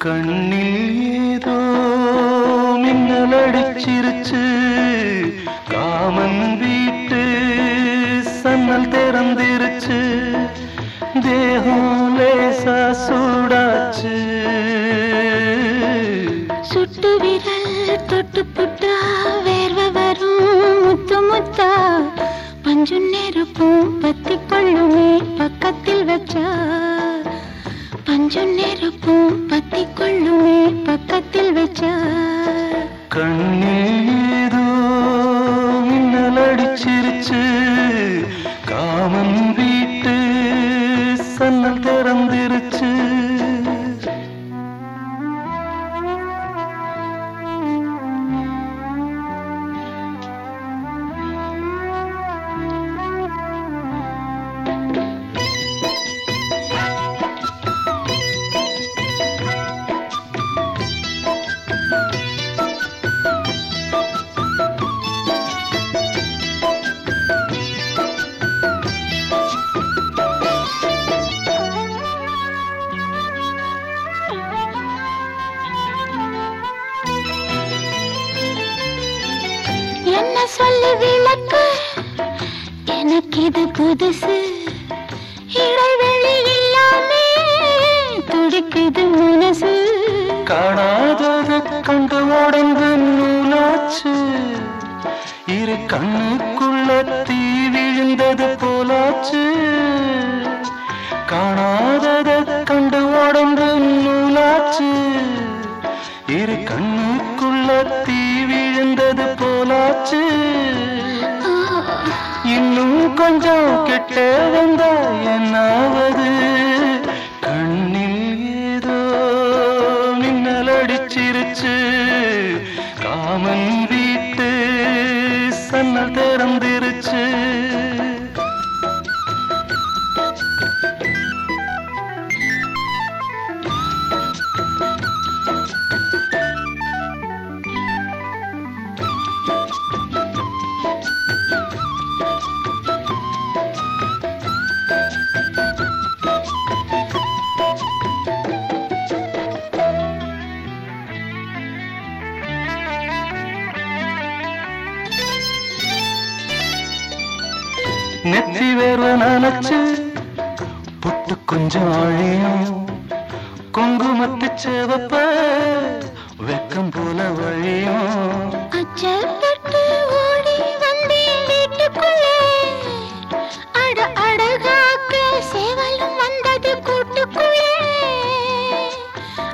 கண்ணில் ஏதோ மின்னல் மாமன் வீட்டு சன்னல் திறந்திருச்சு. தேகம் லேசா சூடாச்சு. சுட்டு விரல் தொட்டு புட்டா வேர்வ வரும் முத்து முத்தா. பஞ்சு நெருப்பும் பத்தி கொள்ளுமே பக்கத்தில் வச்சா. பஞ்சு நெருப்பும் பத்தி கொள்ளுமே பக்கத்தில் வச்சா. சொல்லி விளக்கு. எனக்கு இது புதுசு. இடைவெளி இல்லாமே துடிக்குது மனசு. காணாதத கண்டு உடம்பு நூலாச்சு. இரு கண்ணுக்குள்ள தீ விழுந்தது போலாச்சு. காணாதத கண்டு உடம்பு நூலாச்சு. இரு கண்ணுக்குள்ள தீ போச்சு இன்னும் கொஞ்சம் கிட்ட வந்தா என்னாவது? கண்ணில் ஏதோ மின்னல் அடிச்சிருச்சு. காமன் வீட்டு சன்னல் நெத்தி வேர்வை நனைச்சு புட்டு கொஞ்சம் அழியும். குங்குமத்து சேவப்ப வெக்கம் போல வழியும். சேவலும் வந்தது கூட்டுக்குள்ளே.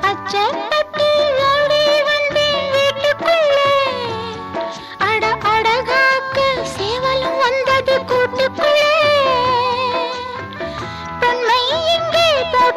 அச்ச